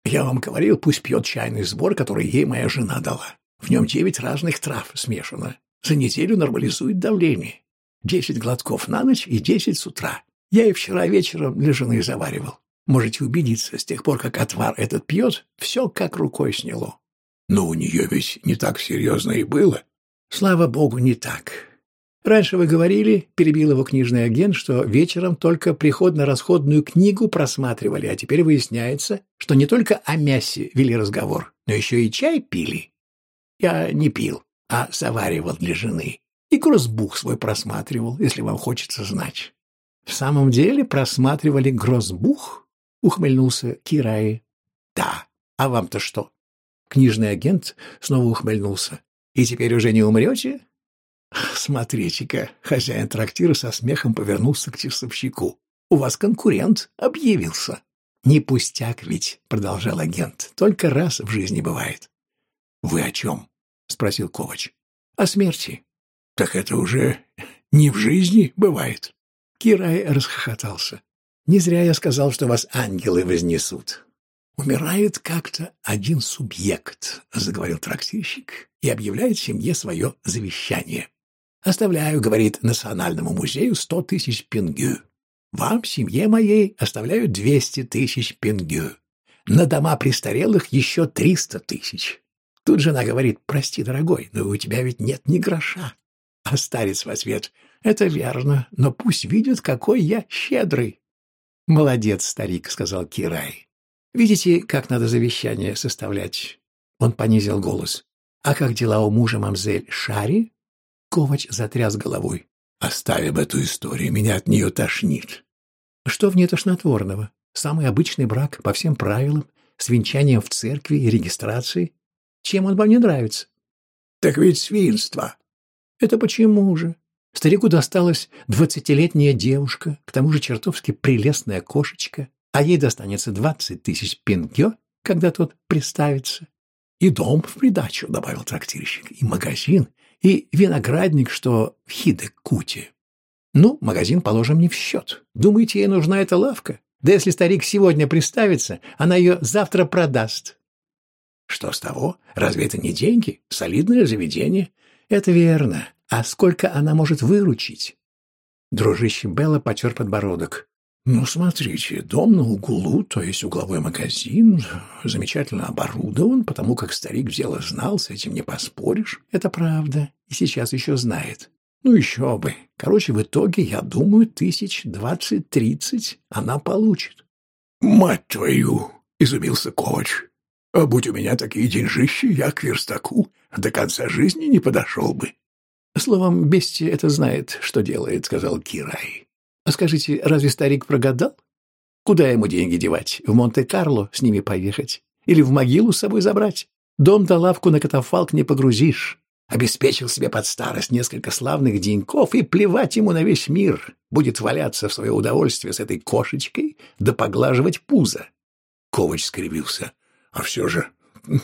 Я вам говорил, пусть пьет чайный сбор, который ей моя жена дала. В нем девять разных трав смешано. За неделю нормализует давление. Десять глотков на ночь и десять с утра. Я и вчера вечером для жены заваривал. Можете убедиться, с тех пор, как отвар этот пьет, все как рукой сняло. Но у нее ведь не так серьезно и было. Слава богу, не так. Раньше вы говорили, перебил его книжный агент, что вечером только приходно-расходную книгу просматривали, а теперь выясняется, что не только о мясе вели разговор, но еще и чай пили. Я не пил, а заваривал для жены. И грозбух свой просматривал, если вам хочется знать. — В самом деле просматривали грозбух? — ухмыльнулся Кираи. — Да. А вам-то что? Книжный агент снова ухмыльнулся. — И теперь уже не умрете? — Смотрите-ка, хозяин трактира со смехом повернулся к часовщику. — У вас конкурент объявился. — Не пустяк ведь, — продолжал агент, — только раз в жизни бывает. — Вы о чем? — спросил Ковач. — О смерти. — Так это уже не в жизни бывает. Кирай расхохотался. — Не зря я сказал, что вас ангелы вознесут. Умирает как-то один субъект, заговорил трактирщик, и объявляет семье свое завещание. Оставляю, говорит, Национальному музею сто тысяч пингю. Вам, семье моей, оставляю двести тысяч пингю. На дома престарелых еще триста тысяч. Тут жена говорит, прости, дорогой, но у тебя ведь нет ни гроша. А старец в ответ, это верно, но пусть видят, какой я щедрый. Молодец, старик, сказал Кирай. Видите, как надо завещание составлять? Он понизил голос. А как дела у мужа мамзель Шари? Ковач затряс головой. Оставим эту историю, меня от нее тошнит. Что в ней тошнотворного? Самый обычный брак по всем правилам, с венчанием в церкви и регистрацией. Чем он вам не нравится? Так ведь свинство. Это почему же? Старику досталась двадцатилетняя девушка, к тому же чертовски прелестная кошечка, а ей достанется двадцать тысяч пингё, когда тот приставится. И дом в придачу, — добавил трактирщик, — и магазин, и виноградник, что в Хидекуте. Ну, магазин положим не в счет. Думаете, ей нужна эта лавка? Да если старик сегодня приставится, она ее завтра продаст. Что с того? Разве это не деньги? Солидное заведение. Это верно. А сколько она может выручить? Дружище Белла потер подбородок. Ну, смотрите, дом на углу, то есть угловой магазин, замечательно оборудован, потому как старик взял и знал, с этим не поспоришь. Это правда. И сейчас еще знает. Ну, еще бы. Короче, в итоге, я думаю, тысяч двадцать-тридцать она получит. «Мать твою!» — изумился Ковач. «А будь у меня такие деньжищи, я к верстаку до конца жизни не подошел бы». «Словом, бестия это знает, что делает», — сказал Кирай. «А скажите, разве старик прогадал? Куда ему деньги девать? В Монте-Карло с ними поехать? Или в могилу с собой забрать? Дом да лавку на катафалк не погрузишь обеспечил себе под старость несколько славных деньков, и плевать ему на весь мир, будет валяться в свое удовольствие с этой кошечкой да поглаживать пузо. Ковач скривился. А все же,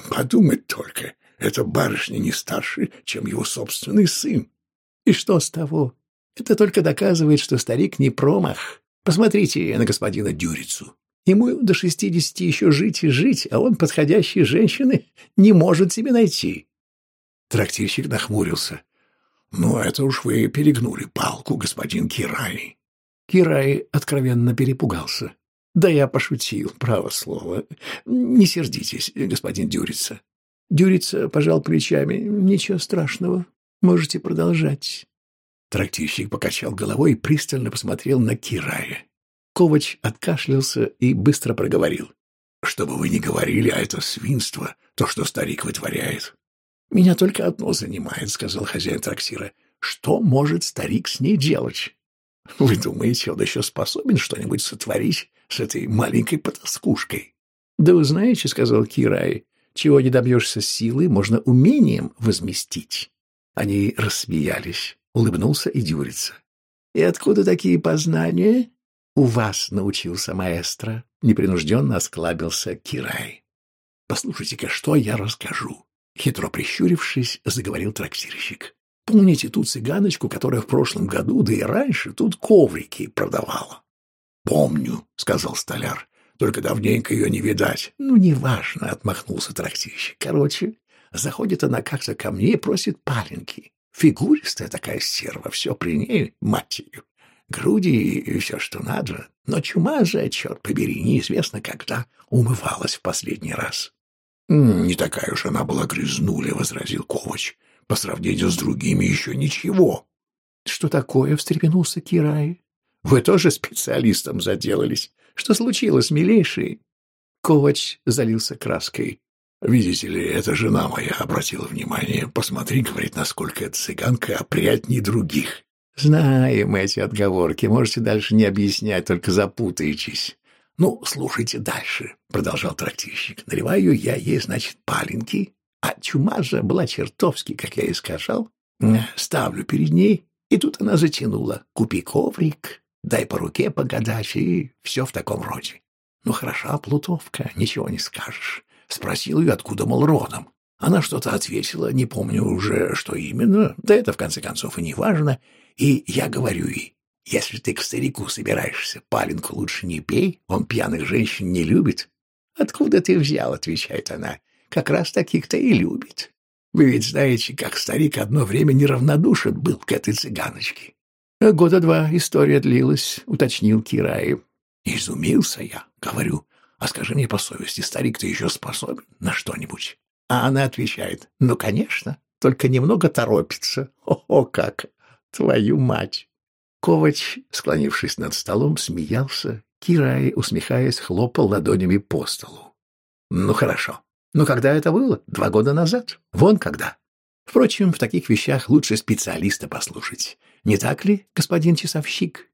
подумать только, эта барышня не старше, чем его собственный сын. И что с того? Это только доказывает, что старик не промах. Посмотрите на господина Дюрицу. Ему до шестидесяти еще жить и жить, а он подходящей женщины не может себе найти. Трактирщик нахмурился. «Ну, это уж вы перегнули палку, господин Кирай». Кирай откровенно перепугался. «Да я пошутил, право слово. Не сердитесь, господин Дюрица». Дюрица пожал плечами. «Ничего страшного. Можете продолжать». Трактирщик покачал головой и пристально посмотрел на Кирая. Ковач откашлялся и быстро проговорил. «Что бы вы ни говорили, а это свинство, то, что старик вытворяет. «Меня только одно занимает», — сказал хозяин трактира. «Что может старик с ней делать?» «Вы думаете, он еще способен что-нибудь сотворить с этой маленькой потаскушкой?» «Да вы знаете», — сказал Кирай, — «чего не добьешься силы, можно умением возместить». Они рассмеялись, улыбнулся и Дюрица. «И откуда такие познания?» «У вас научился маэстро», — непринужденно осклабился Кирай. «Послушайте-ка, что я расскажу. Хитро прищурившись, заговорил трактирщик. Помните ту цыганочку, которая в прошлом году, да и раньше, тут коврики продавала? — Помню, — сказал столяр. — Только давненько ее не видать. — Ну, неважно, — отмахнулся трактирщик. Короче, заходит она как-то ко мне и просит паленки. Фигуристая такая стерва, все при ней, мать ее. Груди и все, что надо. Но чума же, черт побери, неизвестно когда умывалась в последний раз. «Не такая уж она была грязнуля», — возразил Ковач. «По сравнению с другими еще ничего». «Что такое?» — встрепенулся Кирай. «Вы тоже специалистом заделались. Что случилось, милейший?» Ковач залился краской. «Видите ли, эта жена моя обратила внимание. Посмотри, — говорит, — насколько эта цыганка опрятней других». «Знаем эти отговорки. Можете дальше не объяснять, только запутаетесь. «Ну, слушайте дальше», — продолжал трактирщик. «Наливаю я ей, значит, паленки, а чума же была чертовски, как я и сказал. Ставлю перед ней, и тут она затянула. Купи коврик, дай по руке погадать, и все в таком роде. Ну, хороша плутовка, ничего не скажешь. Спросил ее, откуда, мол, родом. Она что-то ответила, не помню уже, что именно, да это, в конце концов, и не важно. И я говорю ей, если ты к старику собираешься, паленку лучше не пей, он пьяных женщин не любит. «Откуда ты взял?» — отвечает она. «Как раз таких-то и любит. Вы ведь знаете, как старик одно время неравнодушен был к этой цыганочке». «Года два история длилась», — уточнил Кирай. Изумился я, говорю, «А скажи мне по совести, старик, ты еще способен на что-нибудь?» А она отвечает, «Ну, конечно, только немного торопится. О, как! Твою мать!» Ковач, склонившись над столом, смеялся. Кирай, усмехаясь, хлопал ладонями по столу. «Ну, хорошо. Но когда это было? Два года назад. Вон когда. Впрочем, в таких вещах лучше специалиста послушать. Не так ли, господин часовщик?»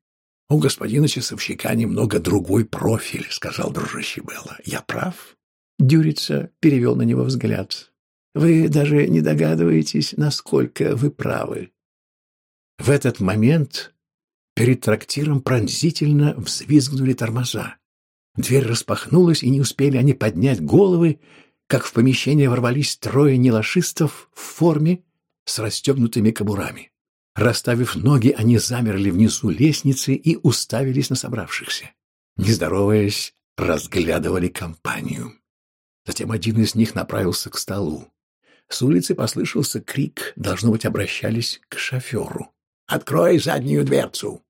«У господина часовщика немного другой профиль», — сказал дружище Белла. «Я прав?» Дюрица перевел на него взгляд. «Вы даже не догадываетесь, насколько вы правы». В этот момент Перед трактиром пронзительно взвизгнули тормоза. Дверь распахнулась, и не успели они поднять головы, как в помещение ворвались трое нелашистов в форме с расстегнутыми кобурами. Расставив ноги, они замерли внизу лестницы и уставились на собравшихся. Не здороваясь, разглядывали компанию. Затем один из них направился к столу. С улицы послышался крик, должно быть, обращались к шоферу. «Открой заднюю дверцу!»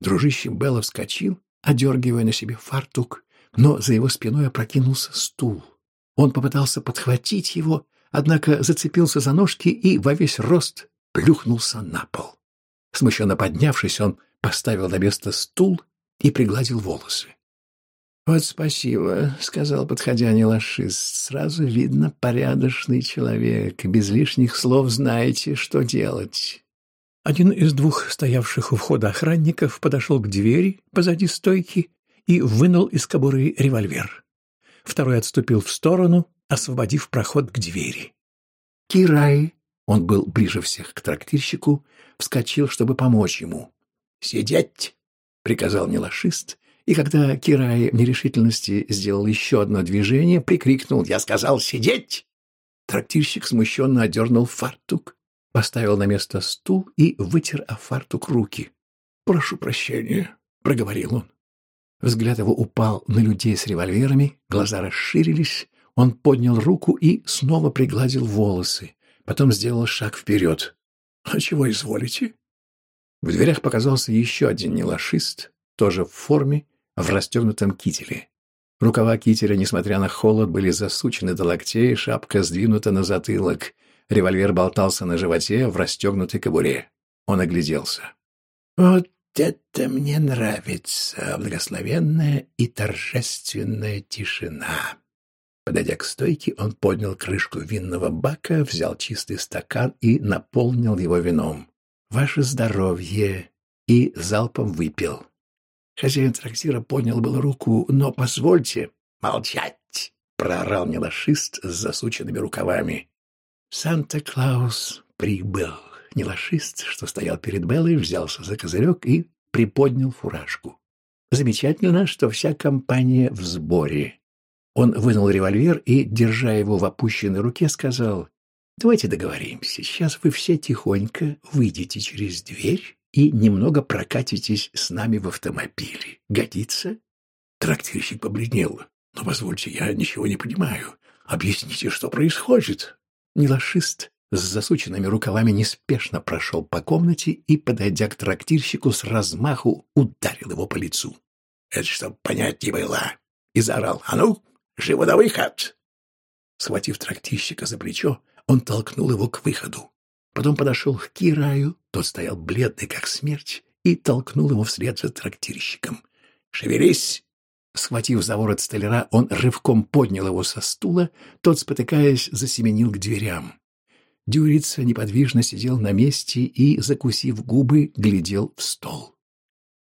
Дружище Белла вскочил, одергивая на себе фартук, но за его спиной опрокинулся стул. Он попытался подхватить его, однако зацепился за ножки и во весь рост плюхнулся на пол. Смущенно поднявшись, он поставил на место стул и пригладил волосы. — Вот спасибо, — сказал, подходя Нелашист. — Сразу видно порядочный человек. Без лишних слов знаете, что делать. Один из двух стоявших у входа охранников подошел к двери позади стойки и вынул из кобуры револьвер. Второй отступил в сторону, освободив проход к двери. Кирай, он был ближе всех к трактирщику, вскочил, чтобы помочь ему. «Сидеть!» — приказал нелашист, и когда Кирай в нерешительности сделал еще одно движение, прикрикнул «Я сказал сидеть!» Трактирщик смущенно одернул фартук, поставил на место стул и вытер о фартук руки. «Прошу прощения», — проговорил он. Взгляд его упал на людей с револьверами, глаза расширились, он поднял руку и снова пригладил волосы, потом сделал шаг вперед. «А чего изволите?» В дверях показался еще один нелашист, тоже в форме, в расстегнутом кителе. Рукава кителя, несмотря на холод, были засучены до локтей, шапка сдвинута на затылок. Револьвер болтался на животе в расстегнутой кобуре. Он огляделся. «Вот это мне нравится, благословенная и торжественная тишина!» Подойдя к стойке, он поднял крышку винного бака, взял чистый стакан и наполнил его вином. «Ваше здоровье!» и залпом выпил. Хозяин трактира поднял было руку, но позвольте молчать, проорал нелашист с засученными рукавами. Санта-Клаус прибыл. Нелашист, что стоял перед Беллой, взялся за козырек и приподнял фуражку. Замечательно, что вся компания в сборе. Он вынул револьвер и, держа его в опущенной руке, сказал, «Давайте договоримся. Сейчас вы все тихонько выйдете через дверь и немного прокатитесь с нами в автомобиле. Годится?» Трактирщик побледнел. «Но позвольте, я ничего не понимаю. Объясните, что происходит?» Нелашист с засученными рукавами неспешно прошел по комнате и, подойдя к трактирщику, с размаху ударил его по лицу. Это чтоб понять не было. И заорал «А ну, живо на выход!» Схватив трактирщика за плечо, он толкнул его к выходу. Потом подошел к Кираю, тот стоял бледный, как смерть, и толкнул его вслед за трактирщиком. «Шевелись!» Схватив за ворот столяра, он рывком поднял его со стула, тот, спотыкаясь, засеменил к дверям. Дюрица неподвижно сидел на месте и, закусив губы, глядел в стол.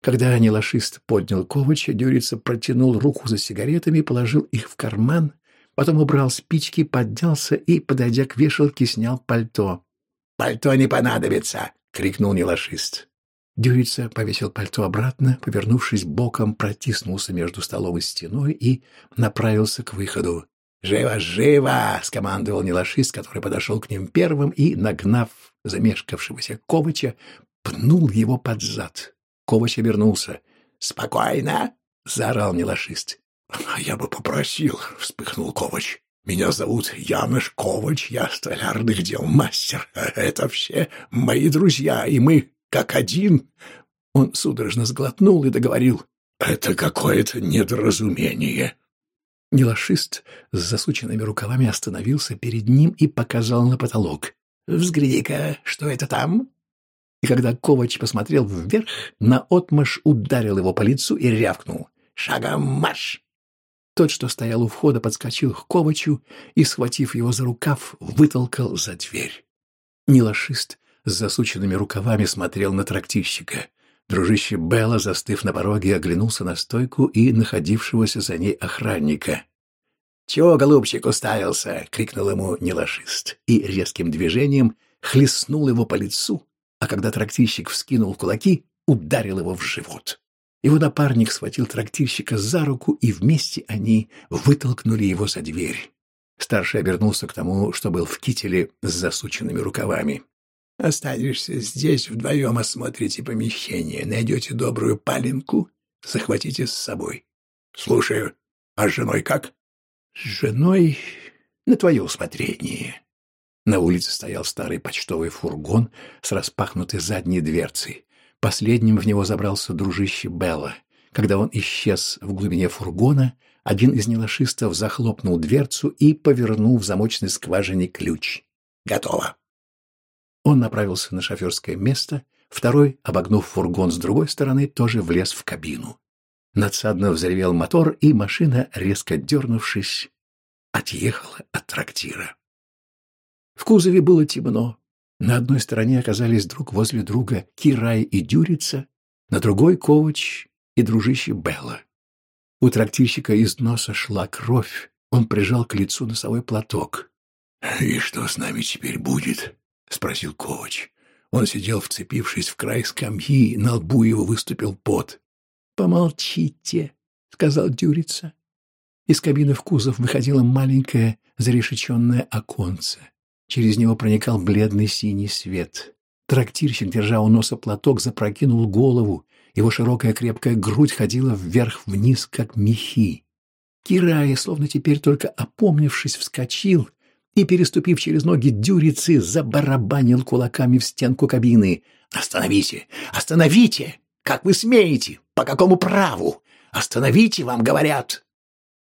Когда нелашист поднял Ковача, Дюрица протянул руку за сигаретами, положил их в карман, потом убрал спички, поднялся и, подойдя к вешалке, снял пальто. «Пальто не понадобится!» — крикнул нелашист. Дюрица повесил пальто обратно, повернувшись боком, протиснулся между столовой стеной и направился к выходу. «Живо, живо!» — скомандовал нелашист, который подошел к ним первым и, нагнав замешкавшегося Ковача, пнул его под зад. Ковач обернулся. «Спокойно!» — заорал нелашист. А я бы попросил, вспыхнул Ковач. Меня зовут Яныш Ковач, я столярных дел мастер. Это все мои друзья, и мы как один. Он судорожно сглотнул и договорил. Это какое-то недоразумение. Нелашист с засученными рукавами остановился перед ним и показал на потолок. «Взгляди-ка, что это там?» И когда Ковач посмотрел вверх, наотмашь ударил его по лицу и рявкнул. «Шагом марш!» Тот, что стоял у входа, подскочил к Ковачу и, схватив его за рукав, вытолкал за дверь. Нелашист с засученными рукавами смотрел на трактирщика. Дружище Белла, застыв на пороге, оглянулся на стойку и находившегося за ней охранника. «Чего, голубчик, уставился?» — крикнул ему нелашист и резким движением хлестнул его по лицу, а когда трактирщик вскинул кулаки, ударил его в живот. Его напарник схватил трактирщика за руку, и вместе они вытолкнули его за дверь. Старший обернулся к тому, что был в кителе с засученными рукавами. «Останешься здесь, вдвоем осмотрите помещение, найдете добрую паленку, захватите с собой». «Слушаю. А с женой как?» «С женой на твое усмотрение». На улице стоял старый почтовый фургон с распахнутой задней дверцей. Последним в него забрался дружище Белла. Когда он исчез в глубине фургона, один из нелашистов захлопнул дверцу и повернул в замочной скважине ключ. «Готово!» Он направился на шоферское место, второй, обогнув фургон с другой стороны, тоже влез в кабину. Надсадно взревел мотор, и машина, резко дернувшись, отъехала от трактира. В кузове было темно. На одной стороне оказались друг возле друга Кирай и Дюрица, на другой — Ковач и дружище Белла. У трактирщика из носа шла кровь, он прижал к лицу носовой платок. — И что с нами теперь будет? — спросил Ковач. Он сидел, вцепившись в край скамьи, на лбу его выступил пот. — Помолчите, — сказал Дюрица. Из кабины в кузов выходило маленькое зарешеченное оконце. Через него проникал бледный синий свет. Трактирщик, держа у носа платок, запрокинул голову. Его широкая крепкая грудь ходила вверх-вниз, как мехи. Кирая, словно теперь только опомнившись, вскочил и, переступив через ноги дюрицы, забарабанил кулаками в стенку кабины. «Остановите! Остановите! Как вы смеете? По какому праву? Остановите, вам говорят!»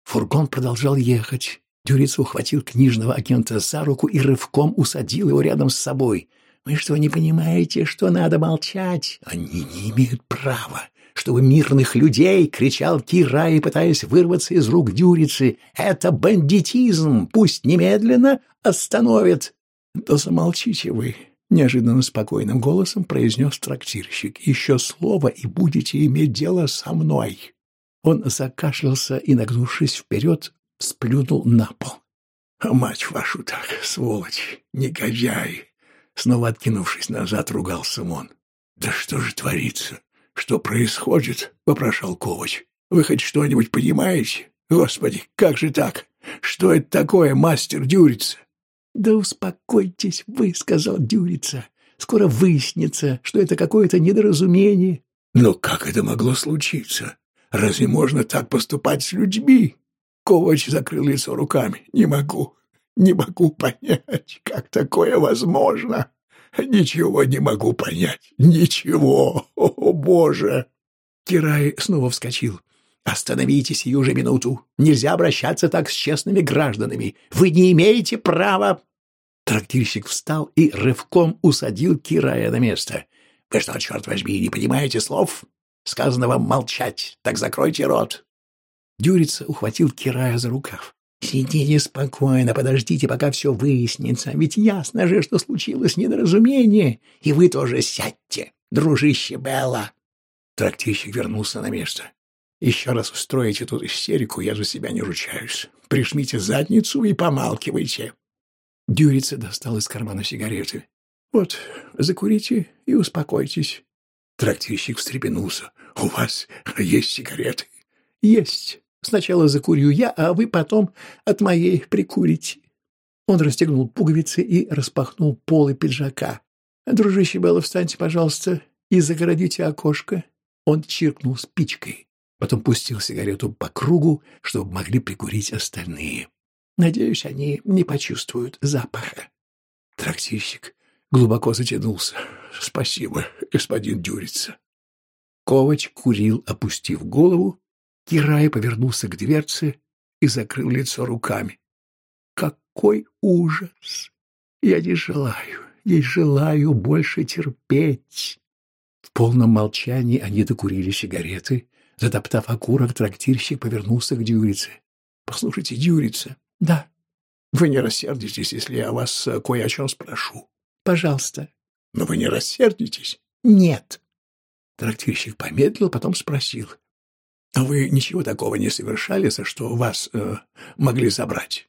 Фургон продолжал ехать. Дюриц ухватил книжного агента за руку и рывком усадил его рядом с собой. «Вы что, не понимаете, что надо молчать? Они не имеют права, чтобы мирных людей!» — кричал Кирай, пытаясь вырваться из рук Дюрицы. «Это бандитизм! Пусть немедленно остановят!» «Да замолчите вы!» — неожиданно спокойным голосом произнес трактирщик. «Еще слово, и будете иметь дело со мной!» Он закашлялся и, нагнувшись вперед, сплюнул на пол. «А мать вашу так, сволочь, негодяй!» Снова откинувшись назад, ругался он. «Да что же творится? Что происходит?» — вопрошал Ковач. «Вы хоть что-нибудь понимаете? Господи, как же так? Что это такое, мастер Дюрица?» «Да успокойтесь вы», — сказал Дюрица. «Скоро выяснится, что это какое-то недоразумение». «Но как это могло случиться? Разве можно так поступать с людьми?» Ковач закрыл лицо руками. «Не могу, не могу понять, как такое возможно. Ничего не могу понять, ничего, о боже!» Кирай снова вскочил. «Остановитесь сию же минуту. Нельзя обращаться так с честными гражданами. Вы не имеете права...» Трактирщик встал и рывком усадил Кирая на место. «Вы что, черт возьми, не понимаете слов? Сказано вам молчать, так закройте рот. Дюрица ухватил Кирая за рукав. «Сидите спокойно, подождите, пока все выяснится. Ведь ясно же, что случилось недоразумение. И вы тоже сядьте, дружище Белла». Трактирщик вернулся на место. «Еще раз устроите тут истерику, я за себя не ручаюсь. Прижмите задницу и помалкивайте». Дюрица достал из кармана сигареты. «Вот, закурите и успокойтесь». Трактирщик встрепенулся. «У вас есть сигареты?» «Есть. Сначала закурю я, а вы потом от моей прикурите. Он расстегнул пуговицы и распахнул полы пиджака. «Дружище Белла, встаньте, пожалуйста, и загородите окошко». Он чиркнул спичкой. Потом пустил сигарету по кругу, чтобы могли прикурить остальные. Надеюсь, они не почувствуют запаха. Трактирщик глубоко затянулся. Спасибо, господин Дюрица. Ковач курил, опустив голову. Кирай повернулся к дверце и закрыл лицо руками. Какой ужас! Я не желаю, не желаю больше терпеть. В полном молчании они докурили сигареты. Затоптав окурок, трактирщик повернулся к Дюрице. — Послушайте, Дюрица. — Да. — Вы не рассердитесь, если я вас э, кое о чем спрошу? — Пожалуйста. — Но вы не рассердитесь? — Нет. Трактирщик помедлил, потом спросил. — вы ничего такого не совершали, за что вас э, могли забрать?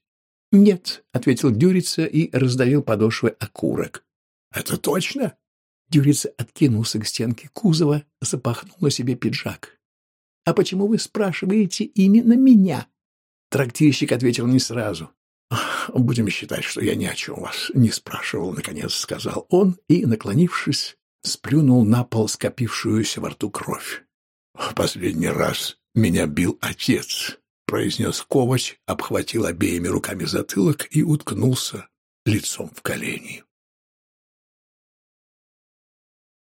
— Нет, — ответил Дюрица и раздавил подошвы окурок. — Это точно? Дюрица откинулся к стенке кузова, запахнул на себе пиджак. — А почему вы спрашиваете именно меня? Трактирщик ответил не сразу. — Будем считать, что я ни о чем вас не спрашивал, — наконец сказал он и, наклонившись, сплюнул на пол скопившуюся во рту кровь. — Последний раз меня бил отец, — произнес Ковач, обхватил обеими руками затылок и уткнулся лицом в колени.